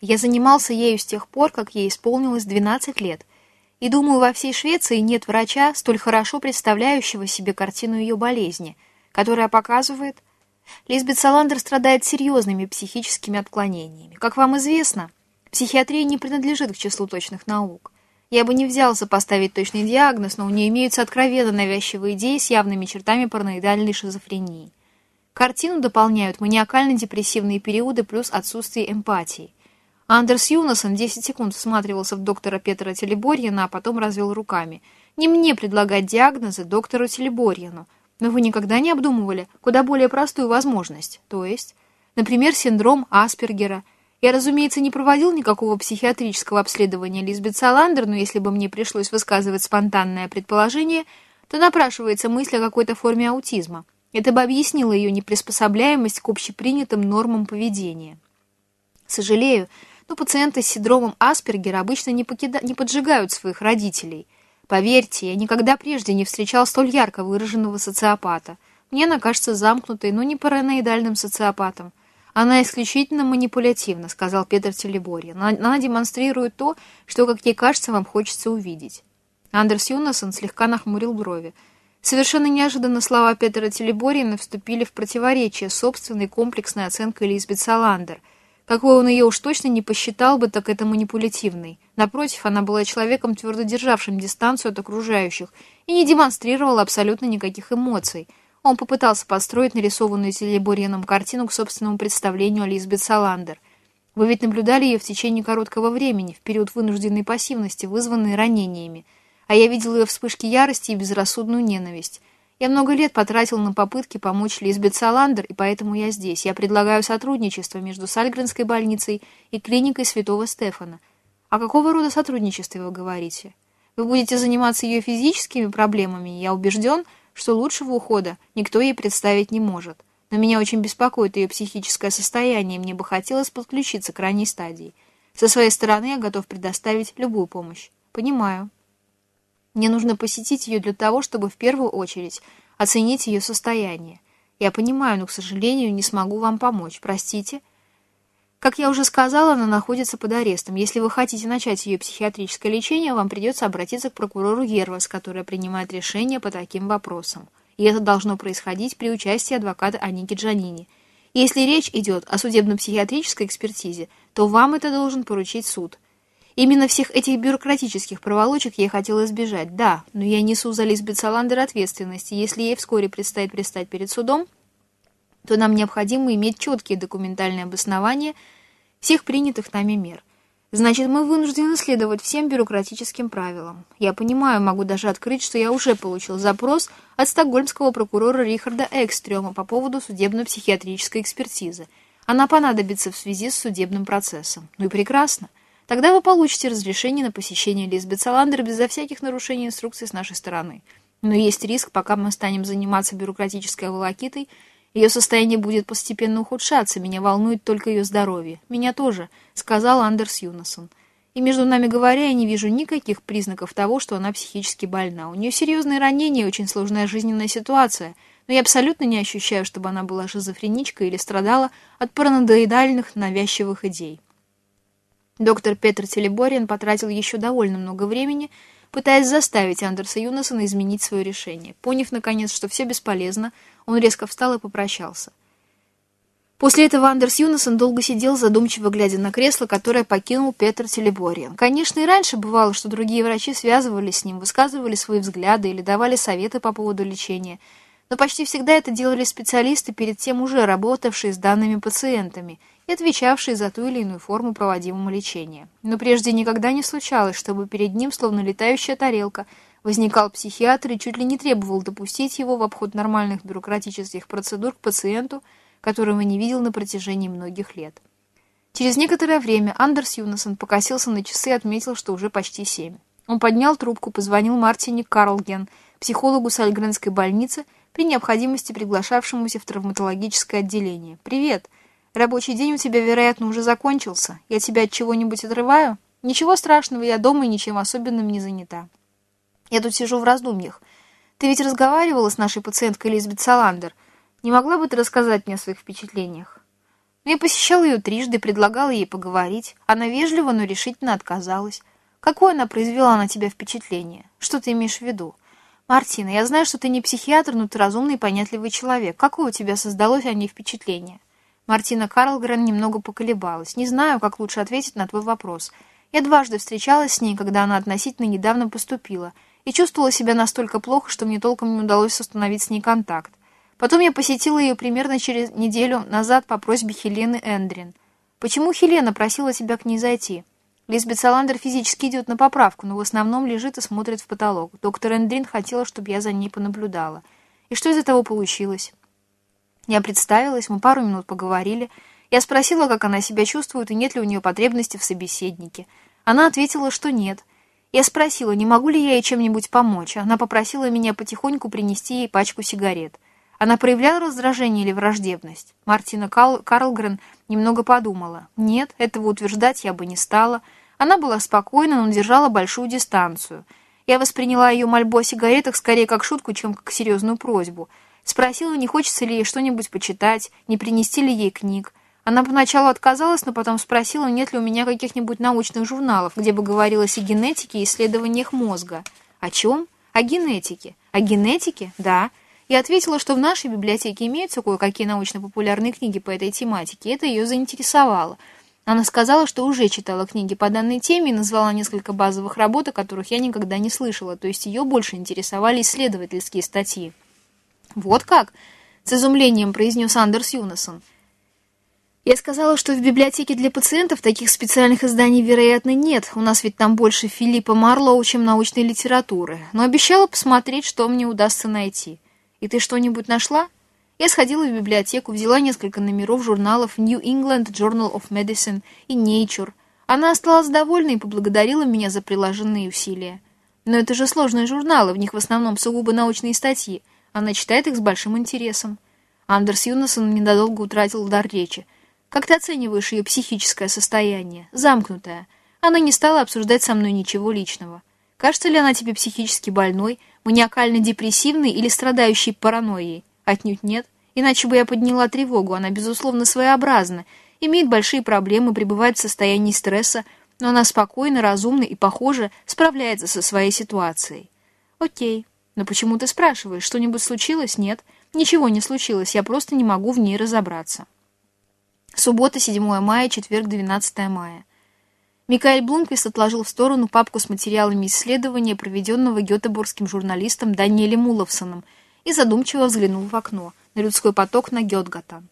Я занимался ею с тех пор, как ей исполнилось 12 лет, и думаю, во всей Швеции нет врача, столь хорошо представляющего себе картину ее болезни, которая показывает... Лизбет Саландер страдает серьезными психическими отклонениями. Как вам известно, психиатрия не принадлежит к числу точных наук. Я бы не взялся поставить точный диагноз, но у нее имеются откровенно навязчивые идеи с явными чертами параноидальной шизофрении. Картину дополняют маниакально-депрессивные периоды плюс отсутствие эмпатии. Андерс Юнасон 10 секунд всматривался в доктора Петра Телеборьяна, а потом развел руками. «Не мне предлагать диагнозы доктору Телеборьяну. Но вы никогда не обдумывали куда более простую возможность, то есть, например, синдром Аспергера – я, разумеется, не проводил никакого психиатрического обследования Лизбет Саландер, но если бы мне пришлось высказывать спонтанное предположение, то напрашивается мысль о какой-то форме аутизма. Это бы объяснило ее неприспособляемость к общепринятым нормам поведения. Сожалею, но пациенты с синдромом Аспергера обычно не, покида... не поджигают своих родителей. Поверьте, я никогда прежде не встречал столь ярко выраженного социопата. Мне она кажется замкнутой, но не параноидальным социопатом. «Она исключительно манипулятивна», — сказал Петр Телеборьин. «Она демонстрирует то, что, как ей кажется, вам хочется увидеть». Андерс Юнасон слегка нахмурил брови. Совершенно неожиданно слова Петра Телеборина вступили в противоречие с собственной комплексной оценкой Лизбет Саландер. Какой он ее уж точно не посчитал бы, так это манипулятивной. Напротив, она была человеком, твердо державшим дистанцию от окружающих и не демонстрировала абсолютно никаких эмоций — он попытался подстроить нарисованную Телеборьяном картину к собственному представлению о Лизбет Саландер. Вы ведь наблюдали ее в течение короткого времени, в период вынужденной пассивности, вызванной ранениями. А я видел ее вспышки ярости и безрассудную ненависть. Я много лет потратил на попытки помочь Лизбет Саландер, и поэтому я здесь. Я предлагаю сотрудничество между Сальгренской больницей и клиникой Святого Стефана. О какого рода сотрудничестве вы говорите? Вы будете заниматься ее физическими проблемами, я убежден, что лучшего ухода никто ей представить не может. Но меня очень беспокоит ее психическое состояние, и мне бы хотелось подключиться к ранней стадии. Со своей стороны я готов предоставить любую помощь. Понимаю. Мне нужно посетить ее для того, чтобы в первую очередь оценить ее состояние. Я понимаю, но, к сожалению, не смогу вам помочь. Простите. Как я уже сказала, она находится под арестом. Если вы хотите начать ее психиатрическое лечение, вам придется обратиться к прокурору Гервас, которая принимает решения по таким вопросам. И это должно происходить при участии адвоката Аники Джанини. Если речь идет о судебно-психиатрической экспертизе, то вам это должен поручить суд. Именно всех этих бюрократических проволочек я хотела избежать, да, но я несу за Лизбет Саландер ответственность, и если ей вскоре предстоит предстать перед судом, то нам необходимо иметь четкие документальные обоснования всех принятых нами мер. Значит, мы вынуждены следовать всем бюрократическим правилам. Я понимаю, могу даже открыть, что я уже получил запрос от стокгольмского прокурора Рихарда Экстрема по поводу судебно-психиатрической экспертизы. Она понадобится в связи с судебным процессом. Ну и прекрасно. Тогда вы получите разрешение на посещение Лизбет Саландер безо всяких нарушений инструкций с нашей стороны. Но есть риск, пока мы станем заниматься бюрократической волокитой, ее состояние будет постепенно ухудшаться, меня волнует только ее здоровье. Меня тоже, сказал Андерс Юнасон. И между нами говоря, я не вижу никаких признаков того, что она психически больна. У нее серьезные ранения и очень сложная жизненная ситуация, но я абсолютно не ощущаю, чтобы она была шизофреничкой или страдала от параноидальных навязчивых идей. Доктор Петр Телеборин потратил еще довольно много времени, пытаясь заставить Андерса Юнасона изменить свое решение. Поняв, наконец, что все бесполезно, он резко встал и попрощался. После этого Андерс Юнасон долго сидел, задумчиво глядя на кресло, которое покинул Петр Телебориан. Конечно, и раньше бывало, что другие врачи связывались с ним, высказывали свои взгляды или давали советы по поводу лечения, но почти всегда это делали специалисты, перед тем уже работавшие с данными пациентами и отвечавшие за ту или иную форму проводимого лечения. Но прежде никогда не случалось, чтобы перед ним, словно летающая тарелка, Возникал психиатр и чуть ли не требовал допустить его в обход нормальных бюрократических процедур к пациенту, которого не видел на протяжении многих лет. Через некоторое время Андерс Юнасон покосился на часы и отметил, что уже почти семь. Он поднял трубку, позвонил Мартине Карлген, психологу Сальгренской больницы, при необходимости приглашавшемуся в травматологическое отделение. «Привет. Рабочий день у тебя, вероятно, уже закончился. Я тебя от чего-нибудь отрываю? Ничего страшного, я дома и ничем особенным не занята». Я тут сижу в раздумьях. Ты ведь разговаривала с нашей пациенткой Элизабет Саландер. Не могла бы ты рассказать мне о своих впечатлениях? Я посещала ее трижды, предлагала ей поговорить. Она вежливо, но решительно отказалась. Какое она произвела на тебя впечатление? Что ты имеешь в виду? Мартина, я знаю, что ты не психиатр, но ты разумный и понятливый человек. Какое у тебя создалось о ней впечатление? Мартина Карлгрен немного поколебалась. Не знаю, как лучше ответить на твой вопрос. Я дважды встречалась с ней, когда она относительно недавно поступила, и чувствовала себя настолько плохо, что мне толком не удалось установить с ней контакт. Потом я посетила ее примерно через неделю назад по просьбе Хелены Эндрин. «Почему Хелена просила тебя к ней зайти?» Лизбет Саландер физически идет на поправку, но в основном лежит и смотрит в потолок. Доктор Эндрин хотела, чтобы я за ней понаблюдала. И что из этого получилось? Я представилась, мы пару минут поговорили. Я спросила, как она себя чувствует и нет ли у нее потребности в собеседнике. Она ответила, что нет. Я спросила, не могу ли я ей чем-нибудь помочь. Она попросила меня потихоньку принести ей пачку сигарет. Она проявляла раздражение или враждебность? Мартина Кал Карлгрен немного подумала. Нет, этого утверждать я бы не стала. Она была спокойна, но держала большую дистанцию. Я восприняла ее мольбу о сигаретах скорее как шутку, чем как серьезную просьбу. Спросила, не хочется ли ей что-нибудь почитать, не принести ли ей книг. Она поначалу отказалась, но потом спросила, нет ли у меня каких-нибудь научных журналов, где бы говорилось о генетике и исследованиях мозга. О чем? О генетике. О генетике? Да и ответила, что в нашей библиотеке имеются кое-какие научно-популярные книги по этой тематике, это ее заинтересовало. Она сказала, что уже читала книги по данной теме и назвала несколько базовых работ, о которых я никогда не слышала, то есть ее больше интересовали исследовательские статьи. «Вот как?» — с изумлением произнес Андерс Юнасон. Я сказала, что в библиотеке для пациентов таких специальных изданий, вероятно, нет. У нас ведь там больше Филиппа Марлоу, чем научной литературы. Но обещала посмотреть, что мне удастся найти. «И ты что-нибудь нашла?» Я сходила в библиотеку, взяла несколько номеров журналов New England Journal of Medicine и Nature. Она осталась довольна и поблагодарила меня за приложенные усилия. Но это же сложные журналы, в них в основном сугубо научные статьи. Она читает их с большим интересом. Андерс Юнасон ненадолго утратил дар речи. «Как ты оцениваешь ее психическое состояние? Замкнутое. Она не стала обсуждать со мной ничего личного. Кажется ли она тебе психически больной, маниакально-депрессивной или страдающей паранойей? Отнюдь нет. Иначе бы я подняла тревогу. Она, безусловно, своеобразна, имеет большие проблемы, пребывает в состоянии стресса, но она спокойна, разумна и, похоже, справляется со своей ситуацией. Окей. Но почему ты спрашиваешь? Что-нибудь случилось? Нет. Ничего не случилось, я просто не могу в ней разобраться. Суббота, 7 мая, четверг, 12 мая. Микаэль Блумквист отложил в сторону папку с материалами исследования, проведенного гетеборгским журналистом Даниэлем Уловсоном, и задумчиво взглянул в окно, на людской поток на Гетгатан.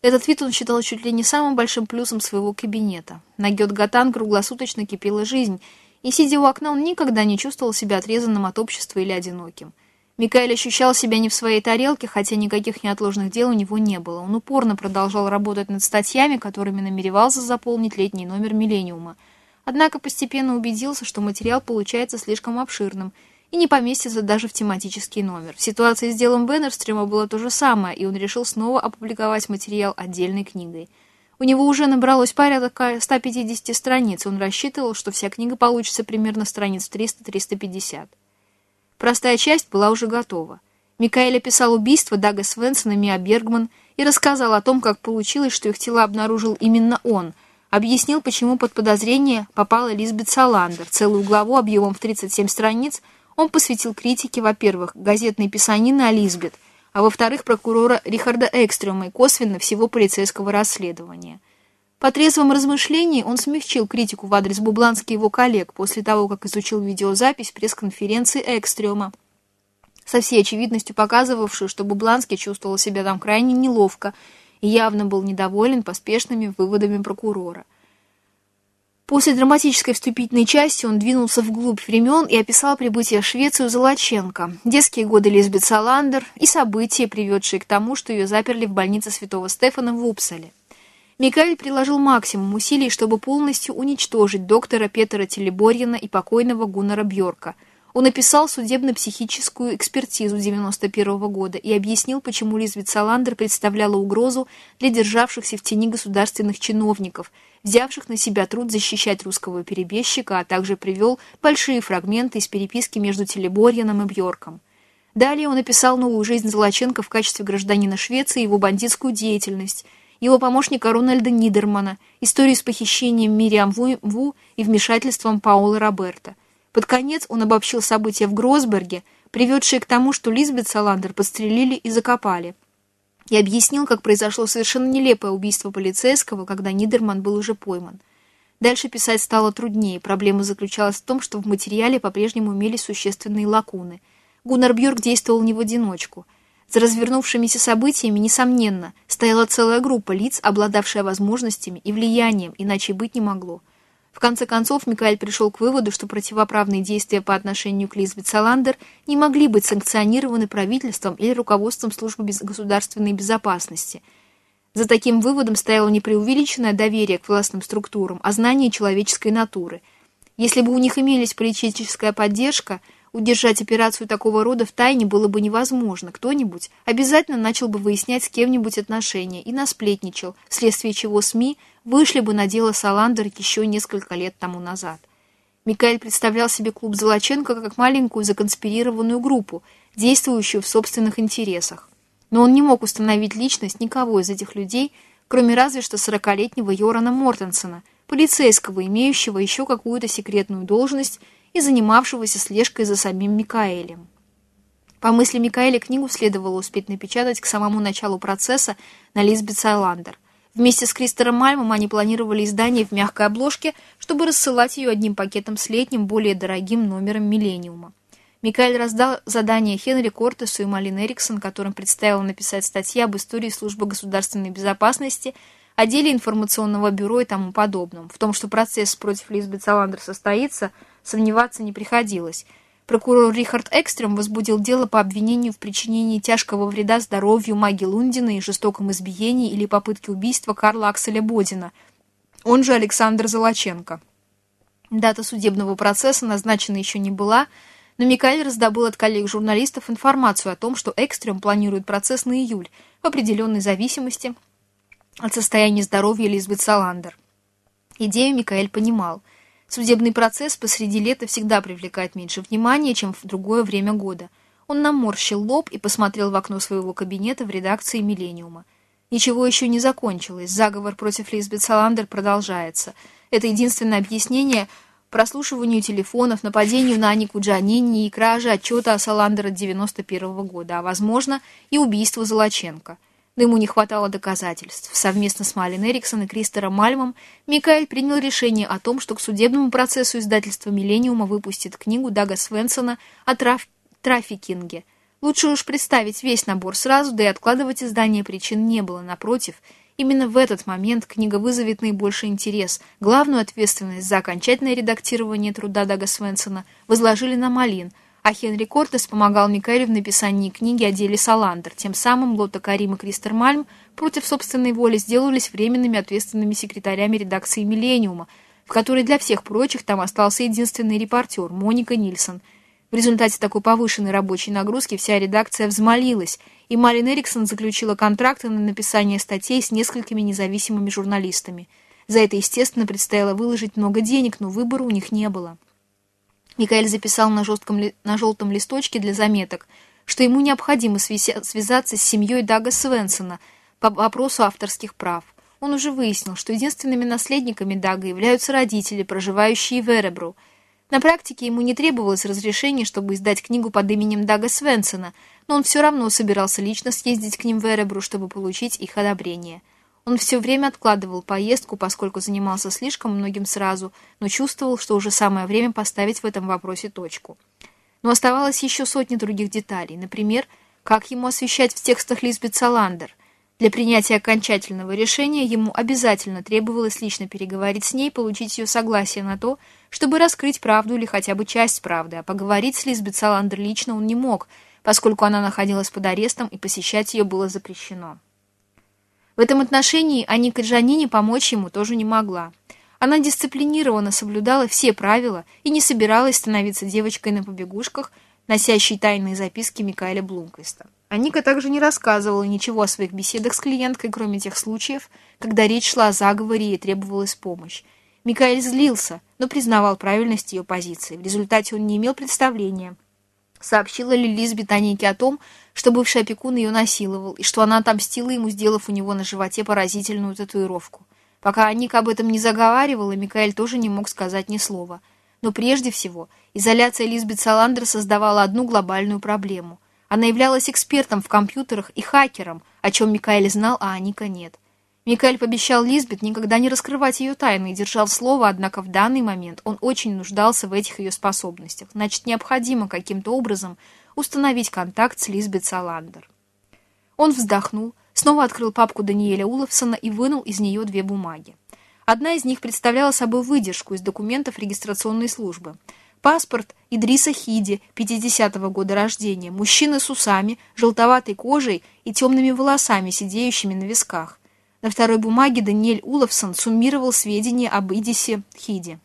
Этот вид он считал чуть ли не самым большим плюсом своего кабинета. На Гетгатан круглосуточно кипела жизнь, и, сидя у окна, он никогда не чувствовал себя отрезанным от общества или одиноким. Микаэль ощущал себя не в своей тарелке, хотя никаких неотложных дел у него не было. Он упорно продолжал работать над статьями, которыми намеревался заполнить летний номер «Миллениума», Однако постепенно убедился, что материал получается слишком обширным и не поместится даже в тематический номер. В ситуации с делом Беннерстрема было то же самое, и он решил снова опубликовать материал отдельной книгой. У него уже набралось порядок 150 страниц, он рассчитывал, что вся книга получится примерно страниц 300-350. Простая часть была уже готова. Микаэль описал убийство Дага Свенсона и Миа Бергман и рассказал о том, как получилось, что их тела обнаружил именно он – объяснил, почему под подозрение попала Лизбет Саландер. Целую главу объемом в 37 страниц он посвятил критике, во-первых, газетной писанины о Лизбет, а во-вторых, прокурора Рихарда Экстрема и косвенно всего полицейского расследования. По трезвом размышлении он смягчил критику в адрес Бублански и его коллег после того, как изучил видеозапись пресс-конференции Экстрема, со всей очевидностью показывавшую, что Бубланский чувствовал себя там крайне неловко и явно был недоволен поспешными выводами прокурора. После драматической вступительной части он двинулся вглубь времен и описал прибытие в Швецию Золоченко, детские годы Лизбет Саландер и события, приведшие к тому, что ее заперли в больнице Святого Стефана в Упсале. Микаэль приложил максимум усилий, чтобы полностью уничтожить доктора Петера Телеборьина и покойного Гуннара Бьорка – он написал судебно-психическую экспертизу 91 года и объяснил, почему Лизбет Саландер представляла угрозу для державшихся в тени государственных чиновников, взявших на себя труд защищать русского перебежчика, а также привел большие фрагменты из переписки между Телеборьяном и Бьорком. Далее он описал новую жизнь Золоченко в качестве гражданина Швеции и его бандитскую деятельность, его помощника Рональда Нидермана, историю с похищением Мириам Ву и вмешательством Паула Роберта. Под конец он обобщил события в Гросберге, приведшие к тому, что Лизбет Саландер подстрелили и закопали, и объяснил, как произошло совершенно нелепое убийство полицейского, когда Нидерман был уже пойман. Дальше писать стало труднее. Проблема заключалась в том, что в материале по-прежнему имелись существенные лакуны. Гуннар Бьорк действовал не в одиночку. За развернувшимися событиями, несомненно, стояла целая группа лиц, обладавшая возможностями и влиянием, иначе быть не могло. В конце концов, Микаэль пришел к выводу, что противоправные действия по отношению к Лизбет Саландер не могли быть санкционированы правительством или руководством службы государственной безопасности – за таким выводом стояло не преувеличенное доверие к властным структурам, а знание человеческой натуры. Если бы у них имелись политическая поддержка, удержать операцию такого рода в тайне было бы невозможно. Кто-нибудь обязательно начал бы выяснять с кем-нибудь отношения и насплетничал, вследствие чего СМИ вышли бы на дело Саландер еще несколько лет тому назад. Микаэль представлял себе клуб Золоченко как маленькую законспирированную группу, действующую в собственных интересах но он не мог установить личность никого из этих людей, кроме разве что сорокалетнего Йорана Мортенсона, полицейского, имеющего еще какую-то секретную должность и занимавшегося слежкой за самим Микаэлем. По мысли Микаэля, книгу следовало успеть напечатать к самому началу процесса на Лизбет Сайландер. Вместе с Кристером Мальмом они планировали издание в мягкой обложке, чтобы рассылать ее одним пакетом с летним, более дорогим номером «Миллениума». Микаэль раздал задание Хенри Кортесу и Малин Эриксон, которым предстояло написать статьи об истории службы государственной безопасности, о деле информационного бюро и тому подобном. В том, что процесс против Лизбет Саландер состоится, сомневаться не приходилось. Прокурор Рихард Экстрем возбудил дело по обвинению в причинении тяжкого вреда здоровью Маги Лундина и жестоком избиении или попытке убийства Карла Акселя Бодина, он же Александр Золоченко. Дата судебного процесса назначена еще не была, но Микаэль раздобыл от коллег-журналистов информацию о том, что Экстрем планирует процесс на июль в определенной зависимости от состояния здоровья Лизбет Саландер. Идею Микаэль понимал. Судебный процесс посреди лета всегда привлекает меньше внимания, чем в другое время года. Он наморщил лоб и посмотрел в окно своего кабинета в редакции «Миллениума». Ничего еще не закончилось. Заговор против Лизбет Саландер продолжается. Это единственное объяснение – прослушиванию телефонов, нападению на Анику Джанини и краже отчета о Саландера 91 -го года, а, возможно, и убийству Золоченко. Но ему не хватало доказательств. Совместно с Малин Эриксон и Кристером Мальмом Микаэль принял решение о том, что к судебному процессу издательства «Миллениума» выпустит книгу Дага Свенсона о траф... трафикинге. Лучше уж представить весь набор сразу, да и откладывать издание причин не было. Напротив – Именно в этот момент книга вызовет наибольший интерес. Главную ответственность за окончательное редактирование труда Дага Свенсона возложили на Малин, а Хенри Кортес помогал Микаэлю в написании книги о деле Саландер. Тем самым Лота Карим и Кристер Мальм против собственной воли сделались временными ответственными секретарями редакции «Миллениума», в которой для всех прочих там остался единственный репортер Моника Нильсон – в результате такой повышенной рабочей нагрузки вся редакция взмолилась, и Марин Эриксон заключила контракты на написание статей с несколькими независимыми журналистами. За это, естественно, предстояло выложить много денег, но выбора у них не было. Микаэль записал на, жестком, на желтом листочке для заметок, что ему необходимо связаться с семьей Дага Свенсона по вопросу авторских прав. Он уже выяснил, что единственными наследниками Дага являются родители, проживающие в Эребру – на практике ему не требовалось разрешения, чтобы издать книгу под именем Дага Свенсона, но он все равно собирался лично съездить к ним в Эребру, чтобы получить их одобрение. Он все время откладывал поездку, поскольку занимался слишком многим сразу, но чувствовал, что уже самое время поставить в этом вопросе точку. Но оставалось еще сотни других деталей. Например, как ему освещать в текстах Лизбет Саландер – для принятия окончательного решения ему обязательно требовалось лично переговорить с ней, получить ее согласие на то, чтобы раскрыть правду или хотя бы часть правды, а поговорить с Лизбет Саландер лично он не мог, поскольку она находилась под арестом и посещать ее было запрещено. В этом отношении Аника Джанини помочь ему тоже не могла. Она дисциплинированно соблюдала все правила и не собиралась становиться девочкой на побегушках, носящей тайные записки Микаэля Блумквиста. Аника также не рассказывала ничего о своих беседах с клиенткой, кроме тех случаев, когда речь шла о заговоре и требовалась помощь. Микаэль злился, но признавал правильность ее позиции. В результате он не имел представления, Сообщила ли Лизбет Анике о том, что бывший опекун ее насиловал, и что она отомстила ему, сделав у него на животе поразительную татуировку. Пока Аника об этом не заговаривала, Микаэль тоже не мог сказать ни слова. Но прежде всего, изоляция Лизбет Саландер создавала одну глобальную проблему. Она являлась экспертом в компьютерах и хакером, о чем Микаэль знал, а Аника нет. Микаэль пообещал Лизбет никогда не раскрывать ее тайны и держал слово, однако в данный момент он очень нуждался в этих ее способностях. Значит, необходимо каким-то образом установить контакт с Лизбет Саландер. Он вздохнул, снова открыл папку Даниэля Уловсона и вынул из нее две бумаги. Одна из них представляла собой выдержку из документов регистрационной службы. Паспорт Идриса Хиди, 50-го года рождения, мужчина с усами, желтоватой кожей и темными волосами, сидеющими на висках. На второй бумаге Даниэль Уловсон суммировал сведения об Идисе Хиди.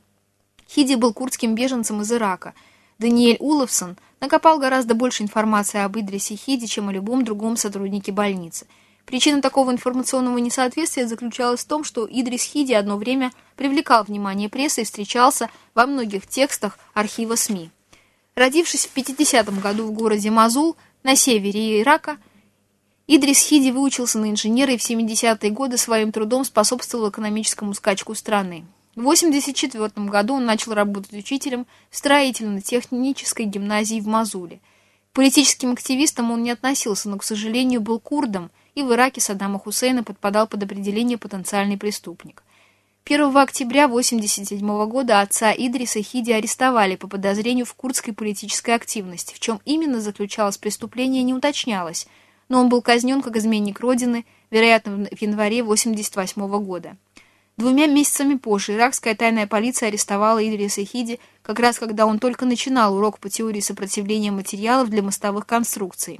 Хиди был курдским беженцем из Ирака. Даниэль Уловсон накопал гораздо больше информации об Идрисе Хиди, чем о любом другом сотруднике больницы. Причина такого информационного несоответствия заключалась в том, что Идрис Хиди одно время привлекал внимание прессы и встречался во многих текстах архива СМИ. Родившись в 50 году в городе Мазул на севере Ирака, Идрис Хиди выучился на инженера и в 70-е годы своим трудом способствовал экономическому скачку страны. В 1984 году он начал работать учителем в строительно-технической гимназии в Мазуле. Политическим активистом он не относился, но, к сожалению, был курдом и в Ираке Саддама Хусейна подпадал под определение потенциальный преступник. 1 октября 1987 года отца Идриса Хиди арестовали по подозрению в курдской политической активности. В чем именно заключалось преступление, не уточнялось – но он был казнен как изменник Родины, вероятно, в январе 1988 года. Двумя месяцами позже иракская тайная полиция арестовала Идриса Хиди, как раз когда он только начинал урок по теории сопротивления материалов для мостовых конструкций.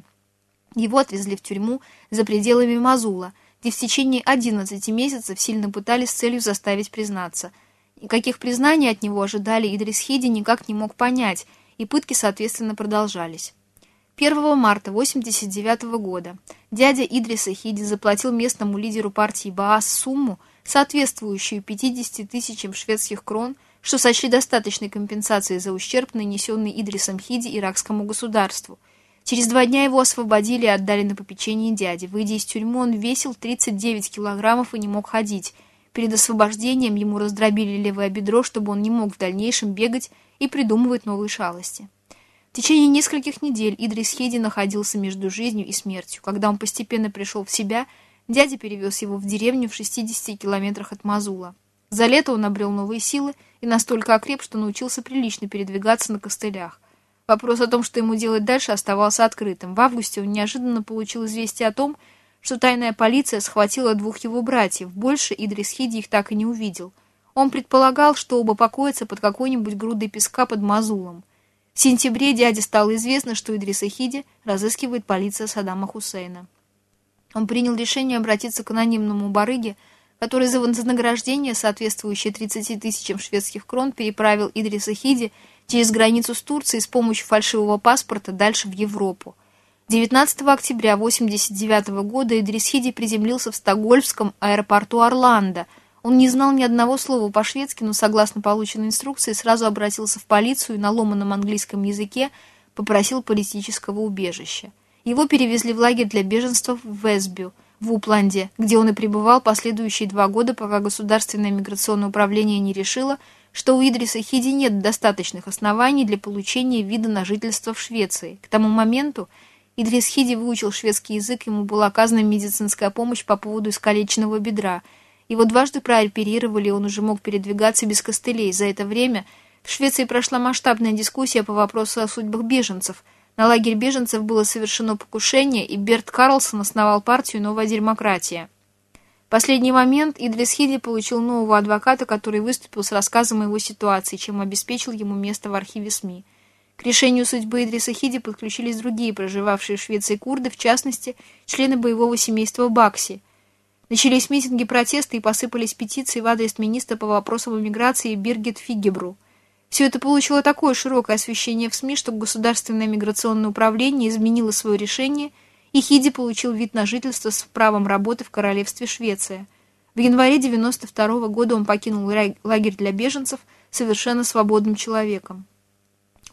Его отвезли в тюрьму за пределами Мазула, где в течение 11 месяцев сильно пытались с целью заставить признаться. И каких признаний от него ожидали Идрис Хиди никак не мог понять, и пытки, соответственно, продолжались. 1 марта 1989 года дядя Идриса Хиди заплатил местному лидеру партии Баас сумму, соответствующую 50 тысячам шведских крон, что сочли достаточной компенсацией за ущерб, нанесенный Идрисом Хиди иракскому государству. Через два дня его освободили и отдали на попечение дяди. Выйдя из тюрьмы, он весил 39 килограммов и не мог ходить. Перед освобождением ему раздробили левое бедро, чтобы он не мог в дальнейшем бегать и придумывать новые шалости. В течение нескольких недель Идрис Хеди находился между жизнью и смертью. Когда он постепенно пришел в себя, дядя перевез его в деревню в 60 километрах от Мазула. За лето он обрел новые силы и настолько окреп, что научился прилично передвигаться на костылях. Вопрос о том, что ему делать дальше, оставался открытым. В августе он неожиданно получил известие о том, что тайная полиция схватила двух его братьев. Больше Идрис Хиди их так и не увидел. Он предполагал, что оба покоятся под какой-нибудь грудой песка под Мазулом. В сентябре дяде стало известно, что Идриса Хиди разыскивает полиция Саддама Хусейна. Он принял решение обратиться к анонимному барыге, который за вознаграждение, соответствующее 30 тысячам шведских крон, переправил Идриса Хиди через границу с Турцией с помощью фальшивого паспорта дальше в Европу. 19 октября 1989 года Идрис Хиди приземлился в стокгольмском аэропорту Орландо – он не знал ни одного слова по-шведски, но, согласно полученной инструкции, сразу обратился в полицию и на ломаном английском языке попросил политического убежища. Его перевезли в лагерь для беженцев в Весбю, в Упланде, где он и пребывал последующие два года, пока Государственное миграционное управление не решило, что у Идриса Хиди нет достаточных оснований для получения вида на жительство в Швеции. К тому моменту Идрис Хиди выучил шведский язык, ему была оказана медицинская помощь по поводу искалеченного бедра – его дважды прооперировали, он уже мог передвигаться без костылей. За это время в Швеции прошла масштабная дискуссия по вопросу о судьбах беженцев. На лагерь беженцев было совершено покушение, и Берт Карлсон основал партию «Новая демократия». В последний момент Идрис Хидли получил нового адвоката, который выступил с рассказом о его ситуации, чем обеспечил ему место в архиве СМИ. К решению судьбы Идриса Хиди подключились другие проживавшие в Швеции курды, в частности, члены боевого семейства Бакси – Начались митинги протеста и посыпались петиции в адрес министра по вопросам иммиграции Биргит Фигебру. Все это получило такое широкое освещение в СМИ, что Государственное миграционное управление изменило свое решение, и Хиди получил вид на жительство с правом работы в Королевстве Швеция. В январе 92 -го года он покинул лагерь для беженцев совершенно свободным человеком.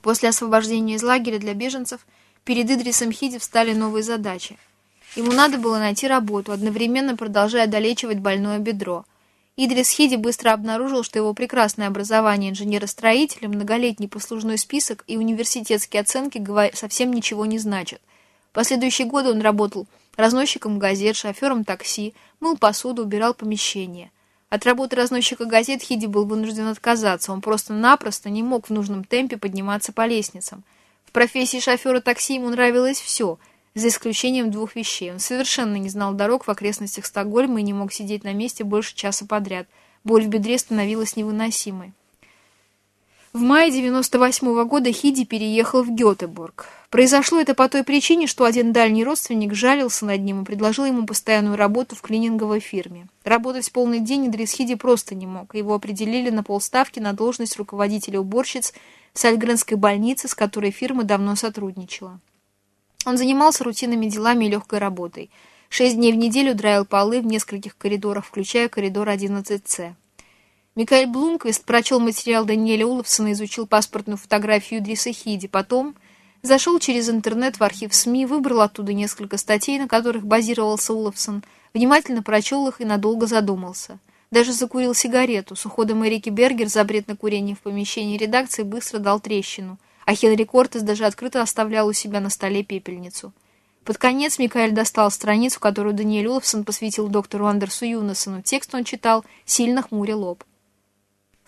После освобождения из лагеря для беженцев перед Идрисом Хиди встали новые задачи. Ему надо было найти работу, одновременно продолжая долечивать больное бедро. Идрис Хиди быстро обнаружил, что его прекрасное образование инженера-строителя, многолетний послужной список и университетские оценки совсем ничего не значат. Последующие годы он работал разносчиком газет, шофером такси, мыл посуду, убирал помещения. От работы разносчика газет Хиди был вынужден отказаться. Он просто-напросто не мог в нужном темпе подниматься по лестницам. В профессии шофера такси ему нравилось все, за исключением двух вещей. Он совершенно не знал дорог в окрестностях Стокгольма и не мог сидеть на месте больше часа подряд. Боль в бедре становилась невыносимой. В мае 98 -го года Хиди переехал в Гетеборг. Произошло это по той причине, что один дальний родственник жалился над ним и предложил ему постоянную работу в клининговой фирме. Работать полный день Идрис Хиди просто не мог. Его определили на полставки на должность руководителя уборщиц Сальгренской больнице, с которой фирма давно сотрудничала. Он занимался рутинными делами и легкой работой. Шесть дней в неделю драил полы в нескольких коридорах, включая коридор 11С. Микаэль Блумквист прочел материал Даниэля Уловсона, изучил паспортную фотографию Дриса Хиди. Потом зашел через интернет в архив СМИ, выбрал оттуда несколько статей, на которых базировался Уловсон, внимательно прочел их и надолго задумался. Даже закурил сигарету. С уходом Эрики Бергер запрет на курение в помещении редакции быстро дал трещину, а Хенри Кортес даже открыто оставлял у себя на столе пепельницу. Под конец Микаэль достал страницу, которую Даниэль Уловсон посвятил доктору Андерсу Юнасону. Текст он читал, сильно хмуря лоб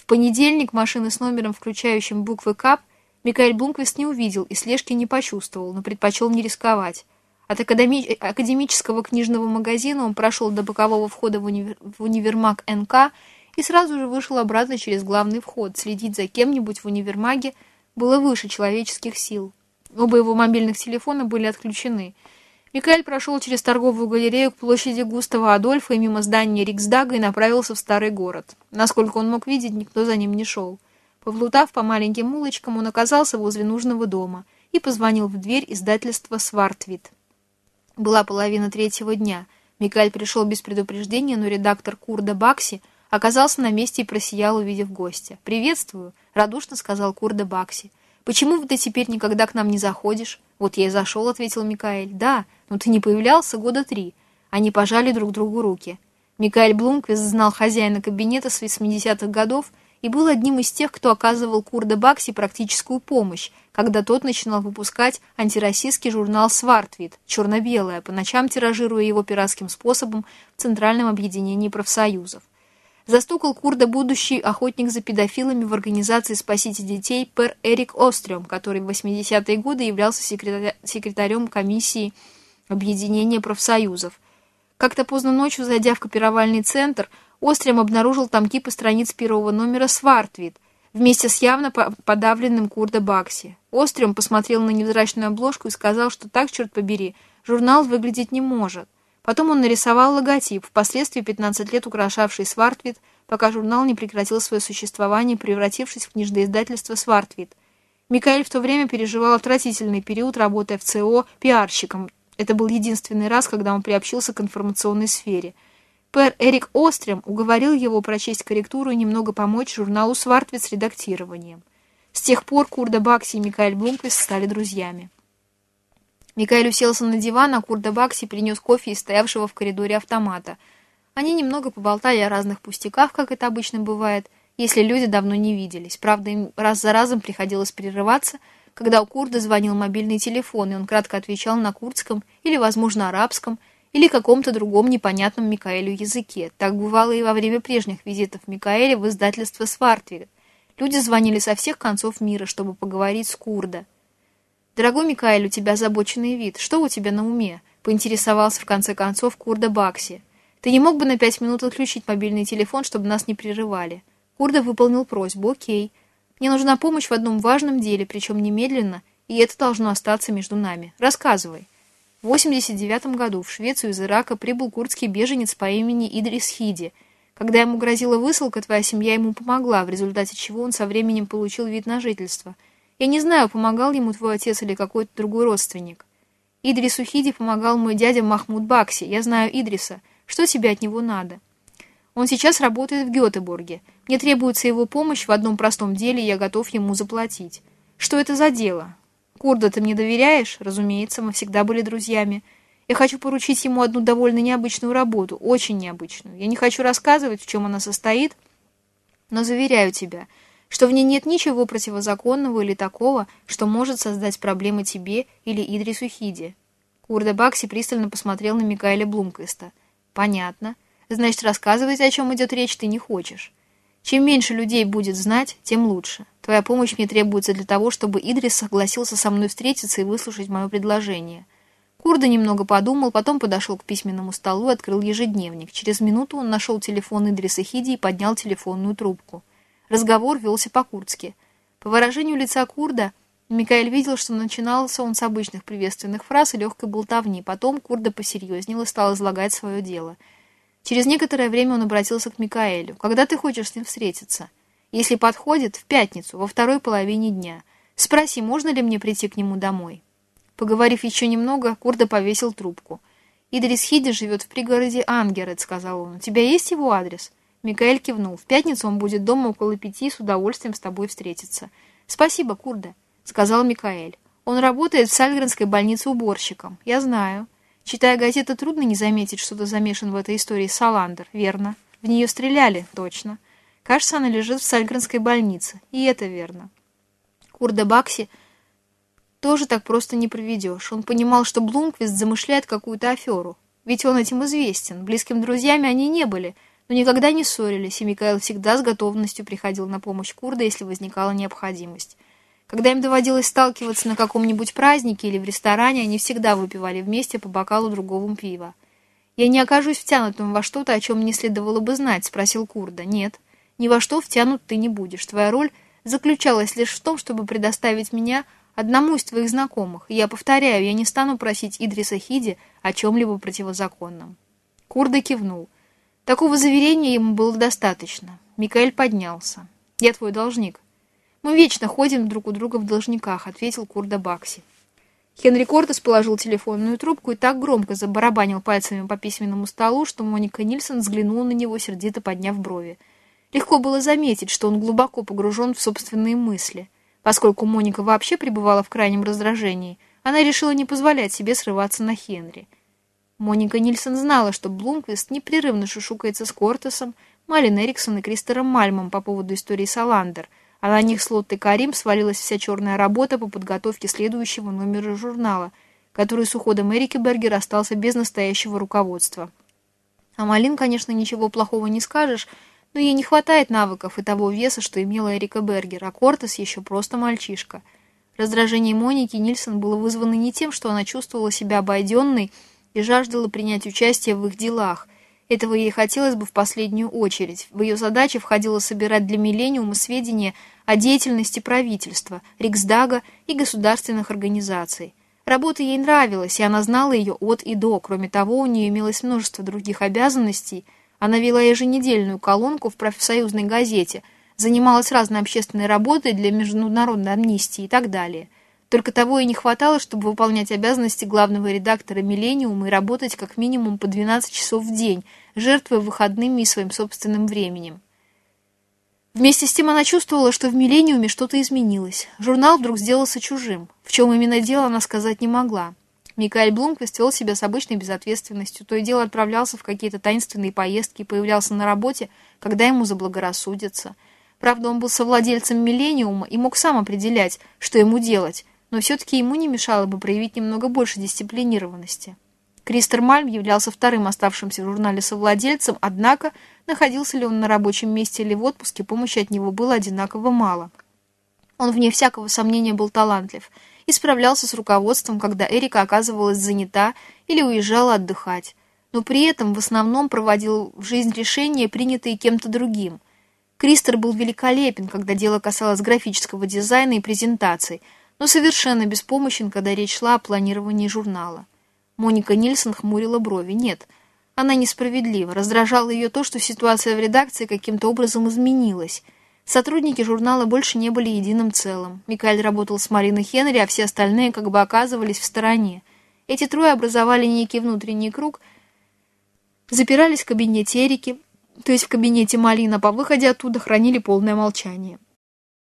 понедельник машины с номером, включающим буквы КАП, Микаэль Блумквист не увидел и слежки не почувствовал, но предпочел не рисковать. От академи... академического книжного магазина он прошел до бокового входа в, универ... в универмаг НК и сразу же вышел обратно через главный вход. Следить за кем-нибудь в универмаге было выше человеческих сил. Оба его мобильных телефона были отключены – Микаэль прошел через торговую галерею к площади Густава Адольфа и мимо здания Риксдага и направился в старый город. Насколько он мог видеть, никто за ним не шел. Повлутав по маленьким улочкам, он оказался возле нужного дома и позвонил в дверь издательства «Свартвит». Была половина третьего дня. Микаэль пришел без предупреждения, но редактор Курда Бакси оказался на месте и просиял, увидев гостя. «Приветствую», — радушно сказал Курда Бакси. «Почему ты теперь никогда к нам не заходишь?» «Вот я и зашел», — ответил Микаэль. «Да, но ты не появлялся года три». Они пожали друг другу руки. Микаэль Блумквист знал хозяина кабинета с 80-х годов и был одним из тех, кто оказывал Курда Бакси практическую помощь, когда тот начинал выпускать антироссийский журнал «Свартвит» черно-белое, по ночам тиражируя его пиратским способом в Центральном объединении профсоюзов. Застукал Курда будущий охотник за педофилами в организации «Спасите детей» Пер Эрик Острем, который в 80-е годы являлся секретарем комиссии объединения профсоюзов. Как-то поздно ночью, зайдя в копировальный центр, Острем обнаружил там кипы страниц первого номера «Свартвит», вместе с явно подавленным Курда Бакси. Острем посмотрел на невзрачную обложку и сказал, что так, черт побери, журнал выглядеть не может. Потом он нарисовал логотип, впоследствии 15 лет украшавший Свартвит, пока журнал не прекратил свое существование, превратившись в книжное издательство «Свартвит». Микаэль в то время переживал отвратительный период, работая в ЦО пиарщиком. Это был единственный раз, когда он приобщился к информационной сфере. Пэр Эрик Острем уговорил его прочесть корректуру и немного помочь журналу «Свартвит» с редактированием. С тех пор Курда Бакси и Микаэль Блумквист стали друзьями. Микаэль уселся на диван, а Курда Бакси принес кофе из стоявшего в коридоре автомата. Они немного поболтали о разных пустяках, как это обычно бывает, если люди давно не виделись. Правда, им раз за разом приходилось прерываться, когда у Курда звонил мобильный телефон, и он кратко отвечал на курдском или, возможно, арабском, или каком-то другом непонятном Микаэлю языке. Так бывало и во время прежних визитов Микаэля в издательство «Свартвик». Люди звонили со всех концов мира, чтобы поговорить с Курда. «Дорогой Микаэль, у тебя озабоченный вид. Что у тебя на уме?» — поинтересовался в конце концов Курда Бакси. «Ты не мог бы на пять минут отключить мобильный телефон, чтобы нас не прерывали?» Курда выполнил просьбу. «Окей. Мне нужна помощь в одном важном деле, причем немедленно, и это должно остаться между нами. Рассказывай». В 89 году в Швецию из Ирака прибыл курдский беженец по имени Идрис Хиди. Когда ему грозила высылка, твоя семья ему помогла, в результате чего он со временем получил вид на жительство — я не знаю, помогал ему твой отец или какой-то другой родственник. Идрису Хиди помогал мой дядя Махмуд Бакси. Я знаю Идриса. Что тебе от него надо? Он сейчас работает в Гетеборге. Мне требуется его помощь в одном простом деле, и я готов ему заплатить. Что это за дело? Курда, ты мне доверяешь? Разумеется, мы всегда были друзьями. Я хочу поручить ему одну довольно необычную работу, очень необычную. Я не хочу рассказывать, в чем она состоит, но заверяю тебя, что в ней нет ничего противозаконного или такого, что может создать проблемы тебе или Идрису Хиди. Курда Бакси пристально посмотрел на Микаэля Блумквиста. «Понятно. Значит, рассказывать, о чем идет речь, ты не хочешь. Чем меньше людей будет знать, тем лучше. Твоя помощь мне требуется для того, чтобы Идрис согласился со мной встретиться и выслушать мое предложение». Курда немного подумал, потом подошел к письменному столу и открыл ежедневник. Через минуту он нашел телефон Идриса Хиди и поднял телефонную трубку. Разговор велся по-курдски. По выражению лица Курда, Микаэль видел, что начинался он с обычных приветственных фраз и легкой болтовни. Потом Курда посерьезнел и стал излагать свое дело. Через некоторое время он обратился к Микаэлю. «Когда ты хочешь с ним встретиться?» «Если подходит, в пятницу, во второй половине дня. Спроси, можно ли мне прийти к нему домой?» Поговорив еще немного, Курда повесил трубку. «Идрис Хиди живет в пригороде Ангерет», — сказал он. «У тебя есть его адрес?» Микаэль кивнул. «В пятницу он будет дома около пяти и с удовольствием с тобой встретиться». «Спасибо, Курда», — сказал Микаэль. «Он работает в Сальгренской больнице уборщиком. Я знаю. Читая газеты, трудно не заметить, что ты замешан в этой истории Саландер. Верно. В нее стреляли. Точно. Кажется, она лежит в Сальгренской больнице. И это верно». Курда Бакси тоже так просто не проведешь. Он понимал, что Блумквист замышляет какую-то аферу. Ведь он этим известен. Близкими друзьями они не были, но никогда не ссорились, и Микаэл всегда с готовностью приходил на помощь Курда, если возникала необходимость. Когда им доводилось сталкиваться на каком-нибудь празднике или в ресторане, они всегда выпивали вместе по бокалу другого пива. «Я не окажусь втянутым во что-то, о чем мне следовало бы знать», — спросил Курда. «Нет, ни во что втянут ты не будешь. Твоя роль заключалась лишь в том, чтобы предоставить меня одному из твоих знакомых. я повторяю, я не стану просить Идриса Хиди о чем-либо противозаконном». Курда кивнул. Такого заверения ему было достаточно. Микаэль поднялся. «Я твой должник». «Мы вечно ходим друг у друга в должниках», — ответил Курда Бакси. Хенри Кортес положил телефонную трубку и так громко забарабанил пальцами по письменному столу, что Моника Нильсон взглянула на него, сердито подняв брови. Легко было заметить, что он глубоко погружен в собственные мысли — Поскольку Моника вообще пребывала в крайнем раздражении, она решила не позволять себе срываться на Хенри. Моника Нильсон знала, что Блумквист непрерывно шушукается с Кортесом, Малин Эриксон и Кристером Мальмом по поводу истории Саландер, а на них с Лоттой Карим свалилась вся черная работа по подготовке следующего номера журнала, который с уходом Эрики Бергер остался без настоящего руководства. А Малин, конечно, ничего плохого не скажешь, но ей не хватает навыков и того веса, что имела Эрика Бергер, а Кортес еще просто мальчишка. Раздражение Моники Нильсон было вызвано не тем, что она чувствовала себя обойденной и жаждала принять участие в их делах. Этого ей хотелось бы в последнюю очередь. В ее задачи входило собирать для Миллениума сведения о деятельности правительства, Риксдага и государственных организаций. Работа ей нравилась, и она знала ее от и до. Кроме того, у нее имелось множество других обязанностей – она вела еженедельную колонку в профсоюзной газете, занималась разной общественной работой для международной амнистии и так далее. Только того и не хватало, чтобы выполнять обязанности главного редактора «Миллениума» и работать как минимум по 12 часов в день, жертвуя выходными и своим собственным временем. Вместе с тем она чувствовала, что в «Миллениуме» что-то изменилось. Журнал вдруг сделался чужим. В чем именно дело, она сказать не могла. Микаэль Блумквист вел себя с обычной безответственностью, то и дело отправлялся в какие-то таинственные поездки и появлялся на работе, когда ему заблагорассудится. Правда, он был совладельцем «Миллениума» и мог сам определять, что ему делать, но все-таки ему не мешало бы проявить немного больше дисциплинированности. Кристер Мальм являлся вторым оставшимся в журнале совладельцем, однако, находился ли он на рабочем месте или в отпуске, помощи от него было одинаково мало. Он, вне всякого сомнения, был талантлив – и справлялся с руководством, когда Эрика оказывалась занята или уезжала отдыхать, но при этом в основном проводил в жизнь решения, принятые кем-то другим. Кристер был великолепен, когда дело касалось графического дизайна и презентаций, но совершенно беспомощен, когда речь шла о планировании журнала. Моника Нильсон хмурила брови. Нет, она несправедлива. Раздражало ее то, что ситуация в редакции каким-то образом изменилась – Сотрудники журнала больше не были единым целым. Микаэль работал с Мариной Хенри, а все остальные как бы оказывались в стороне. Эти трое образовали некий внутренний круг, запирались в кабинете Эрики, то есть в кабинете Малина, по выходе оттуда хранили полное молчание.